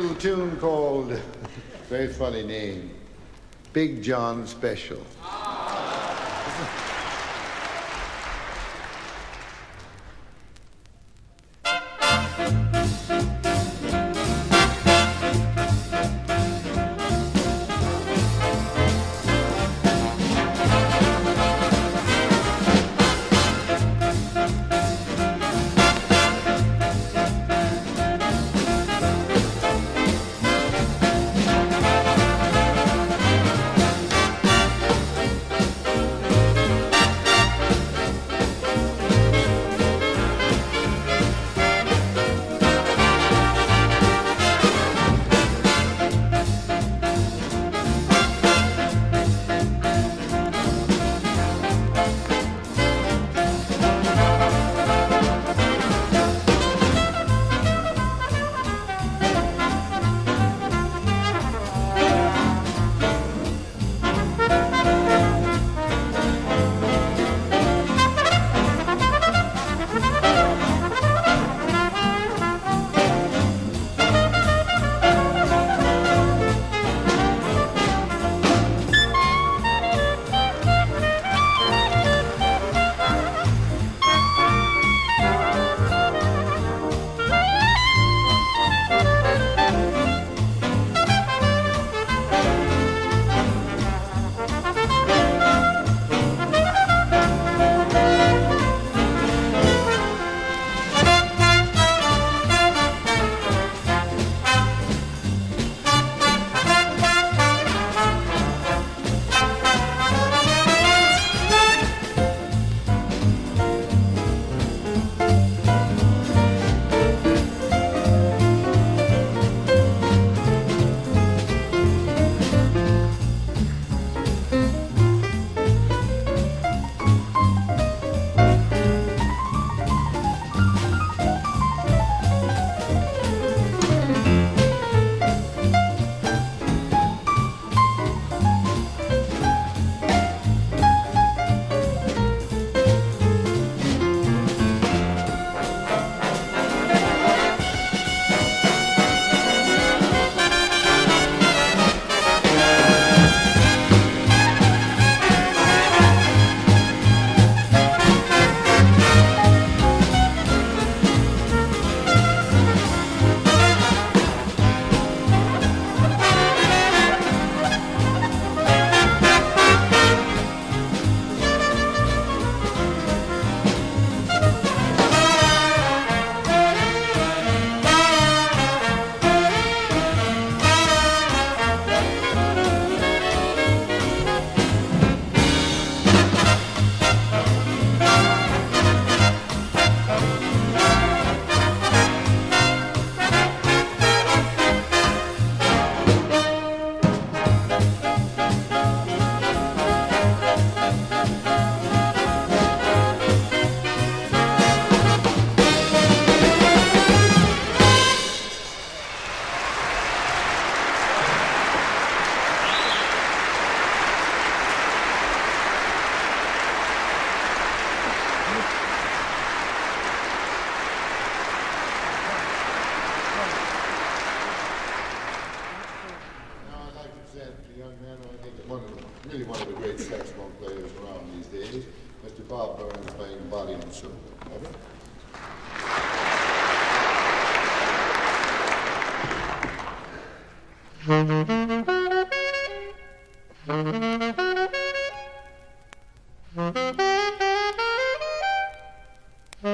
little tune called, very funny name, Big John Special.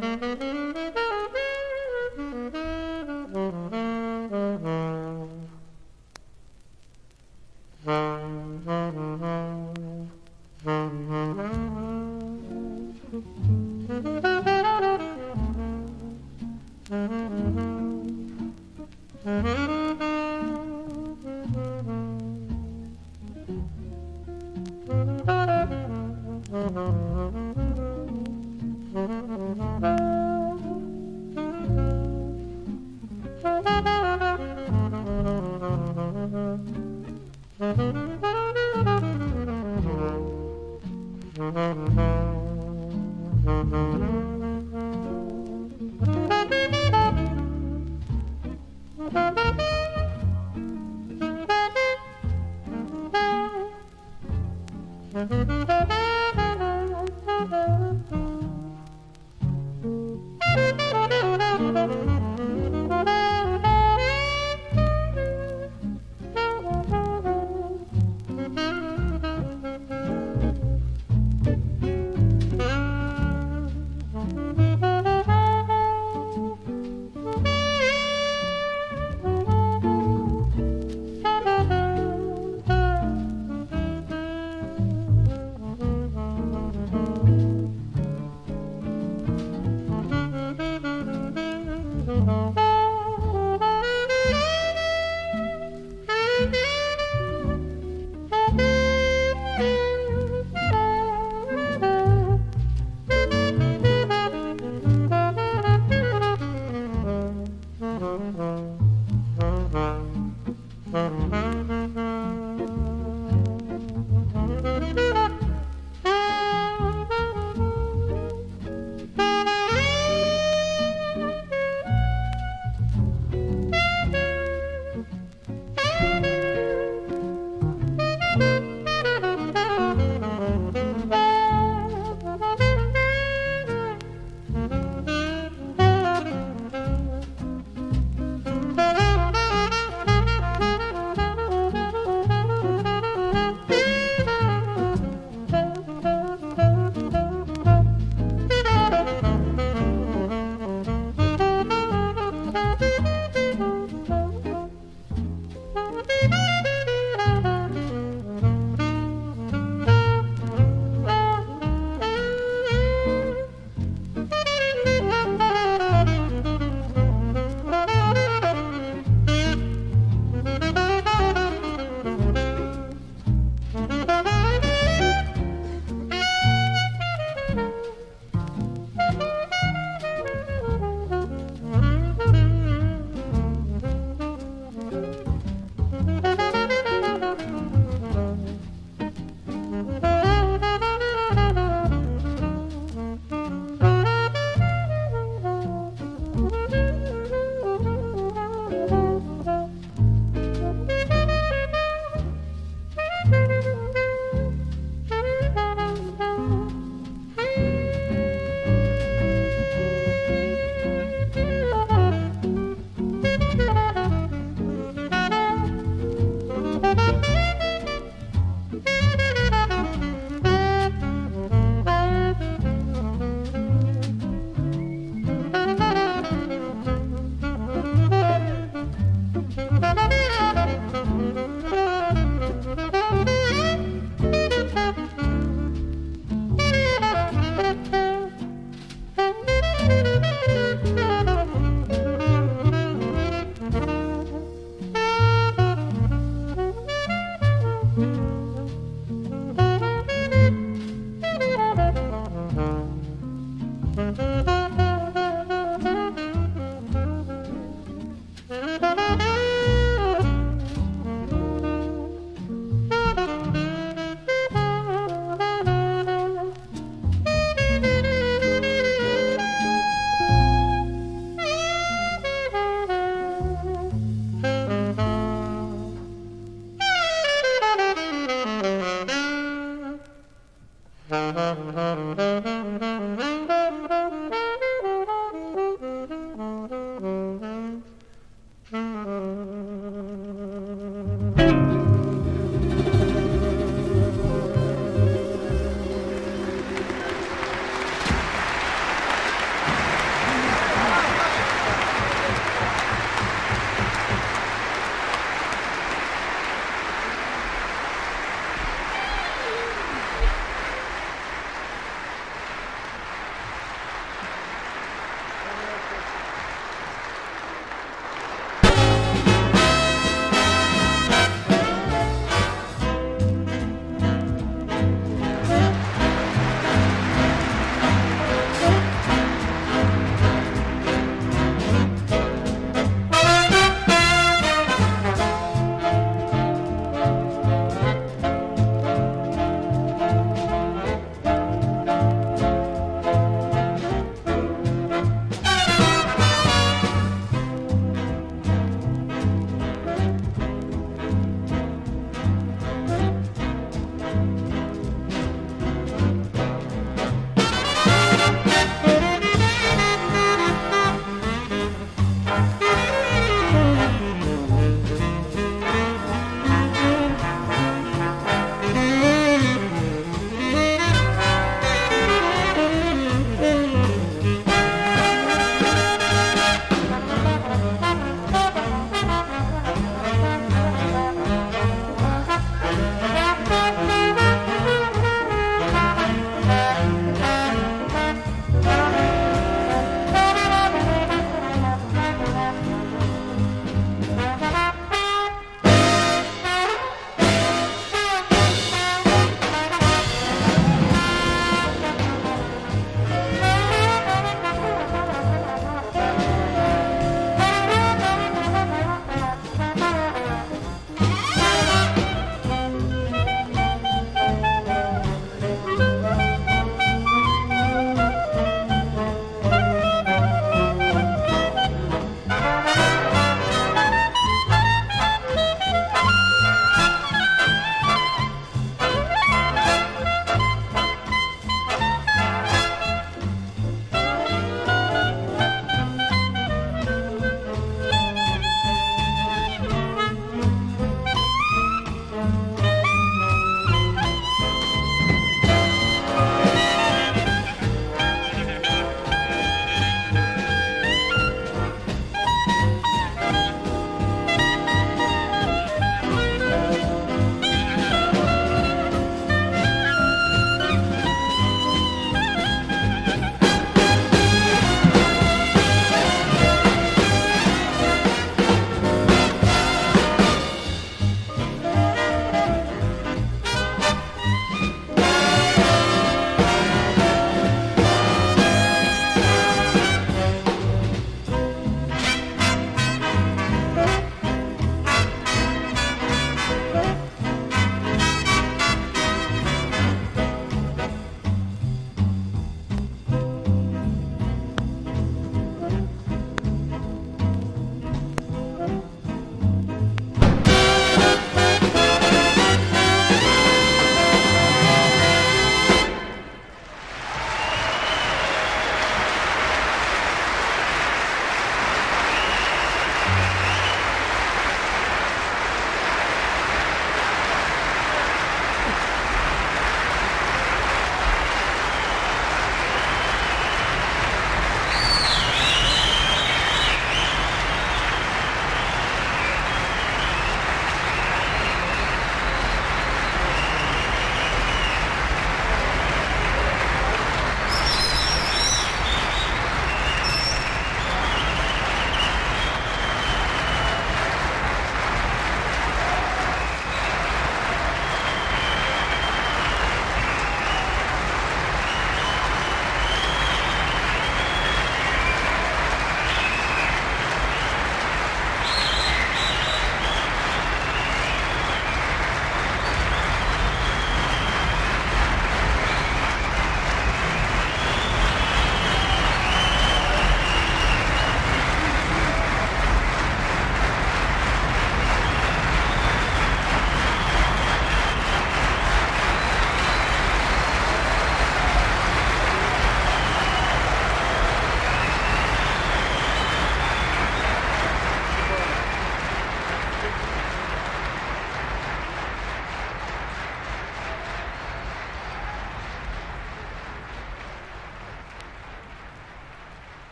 Mm-hmm.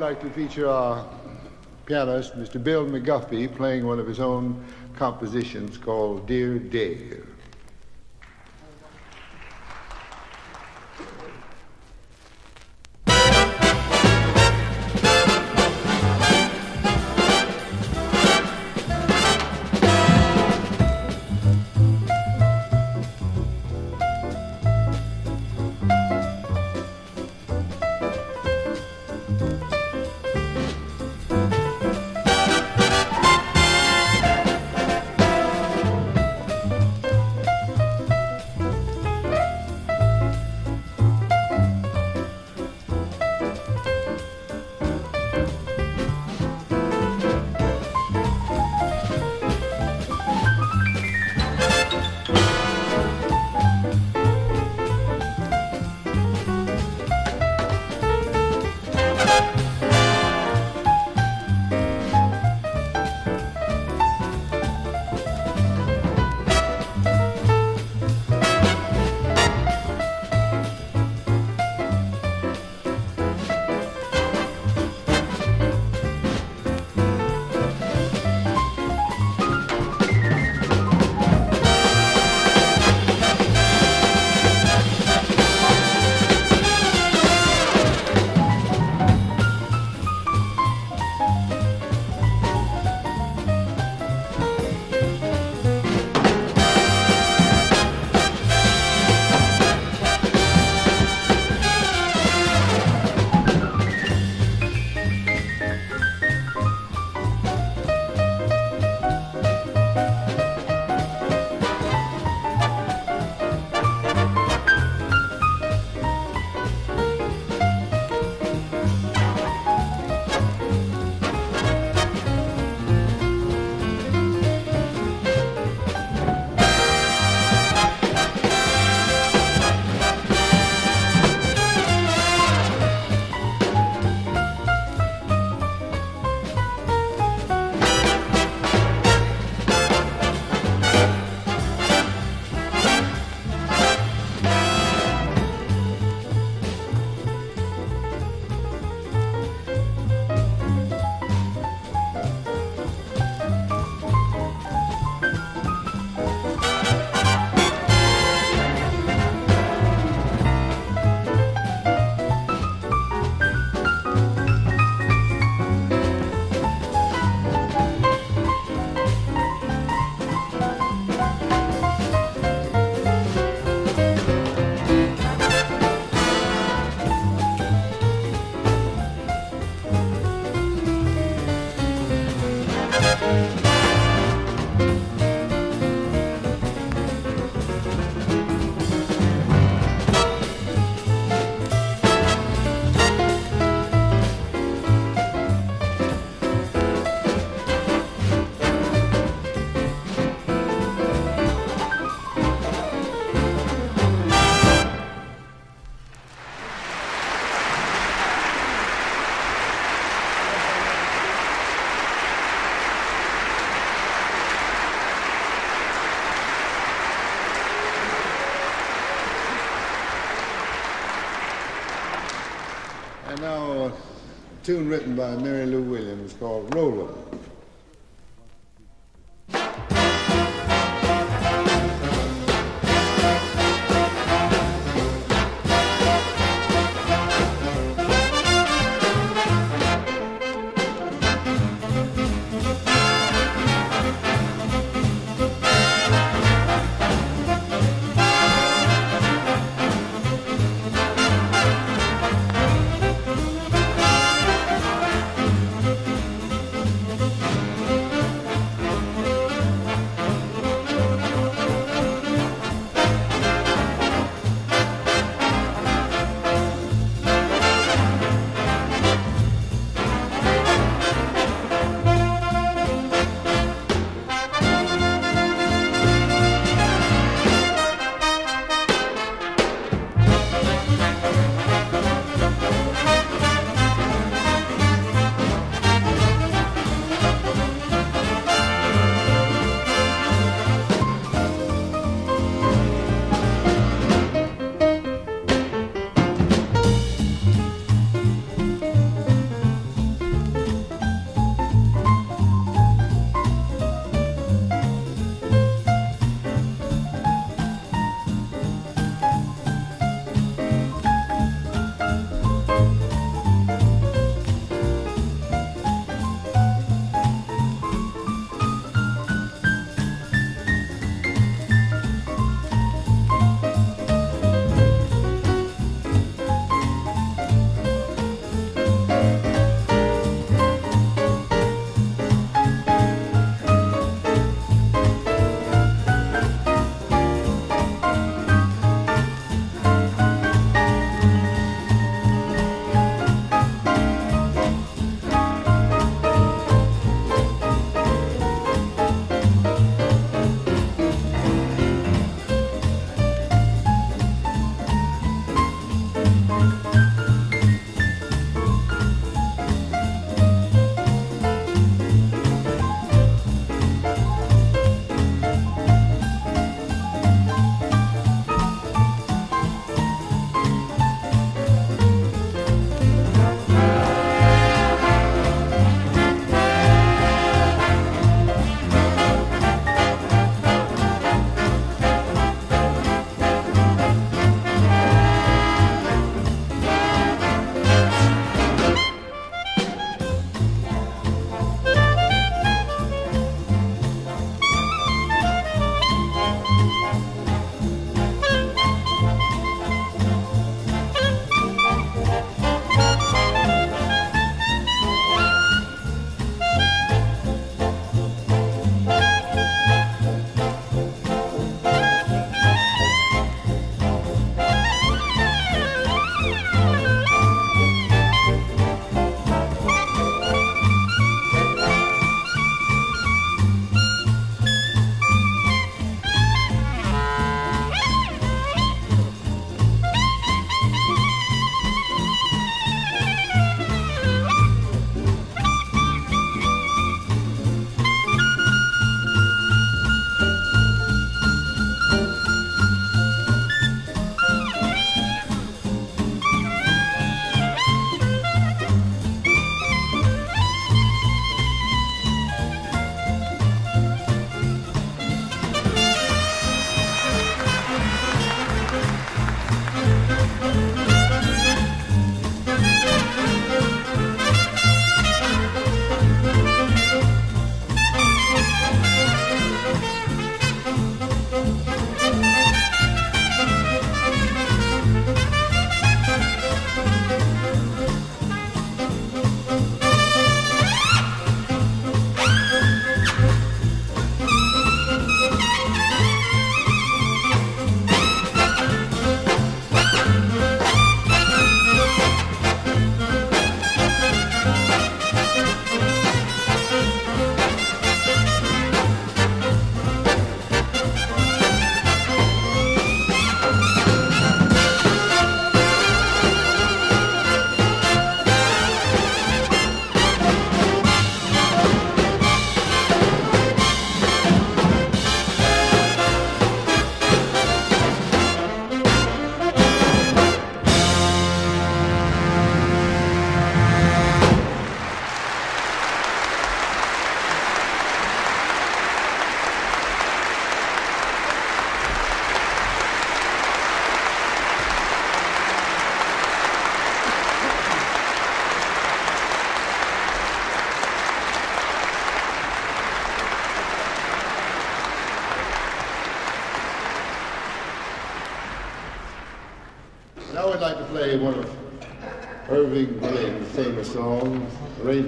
I'd like to feature our pianist, Mr. Bill McGuffie, playing one of his own compositions called Dear Dave. Tune written by Mary Lou Williams called Roll 'Em.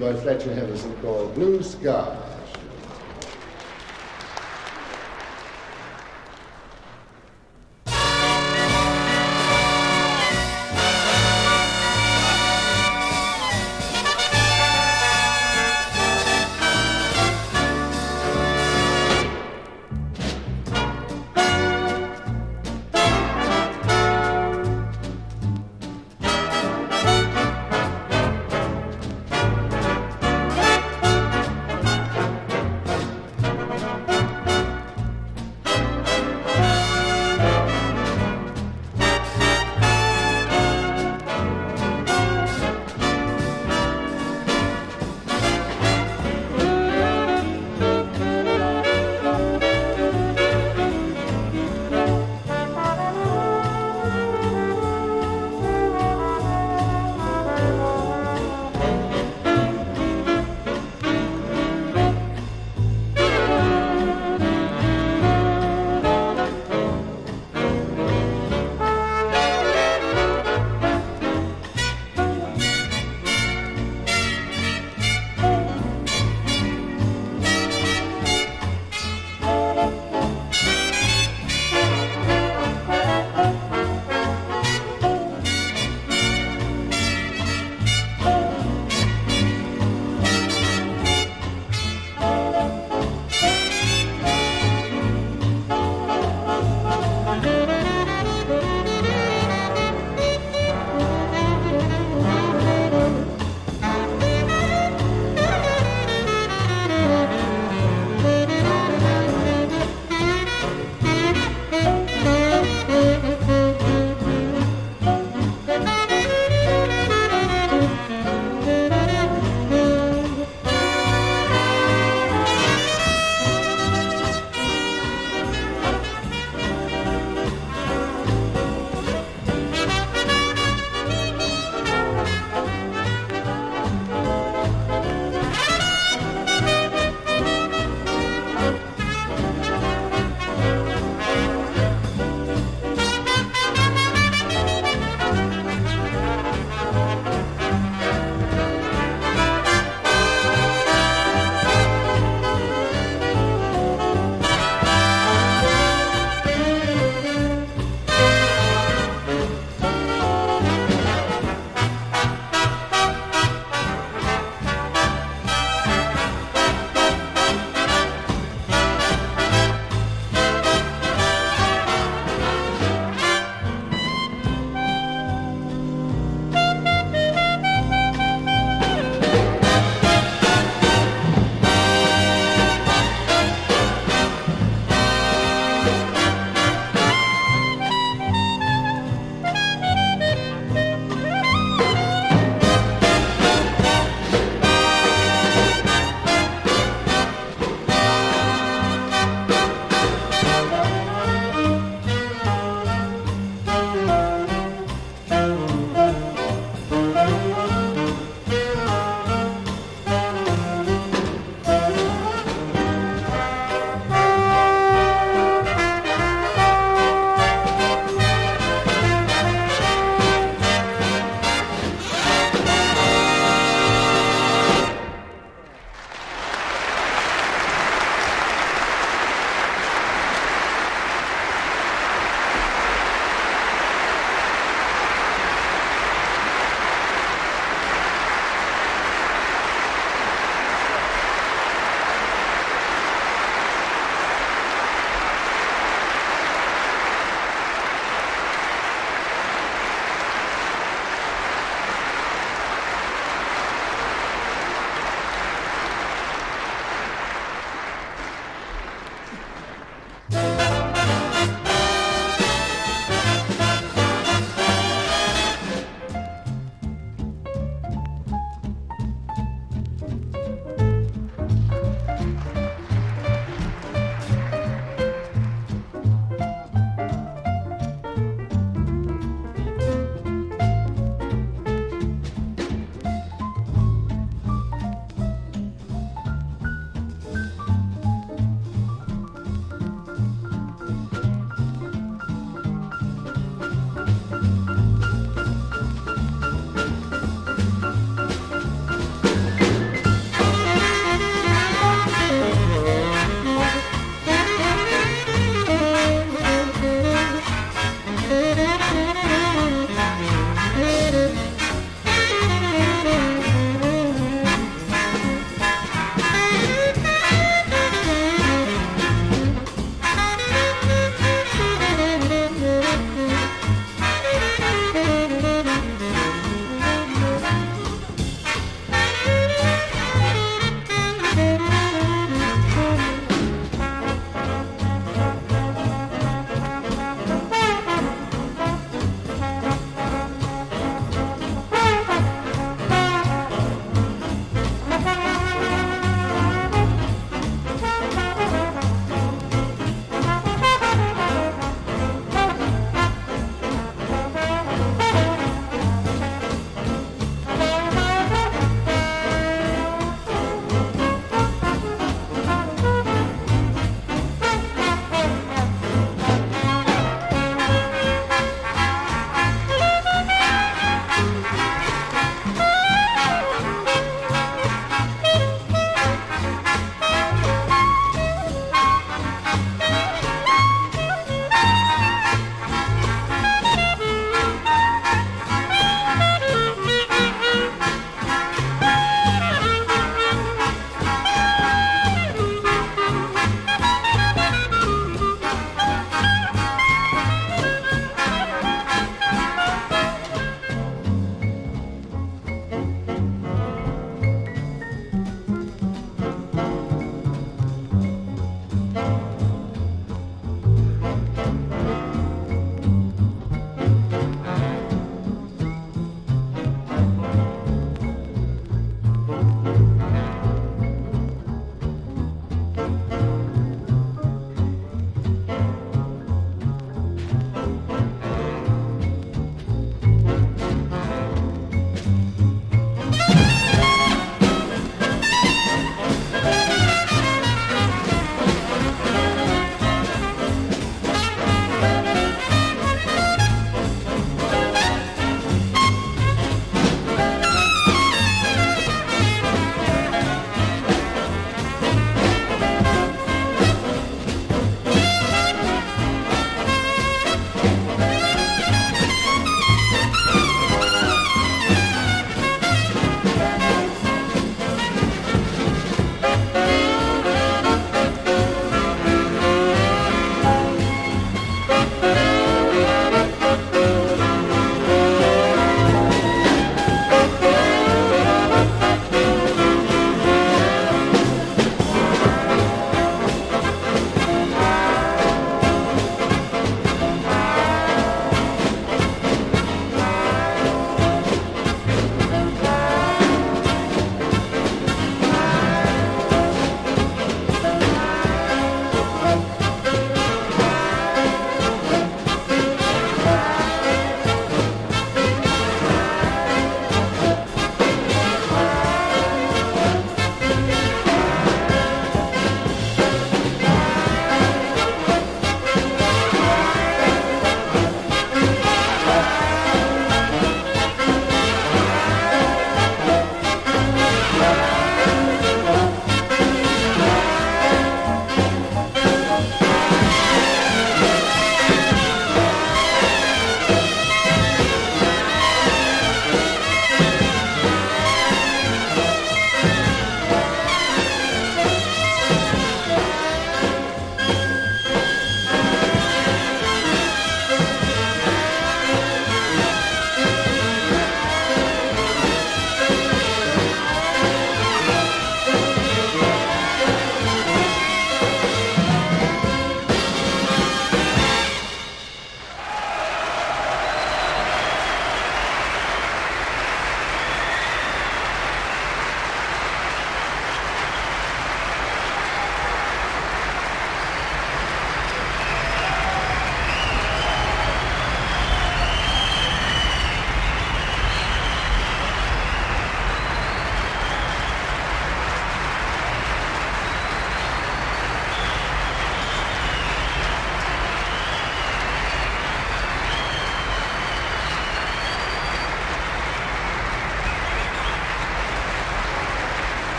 By Fletcher Henderson, called Blue Skies.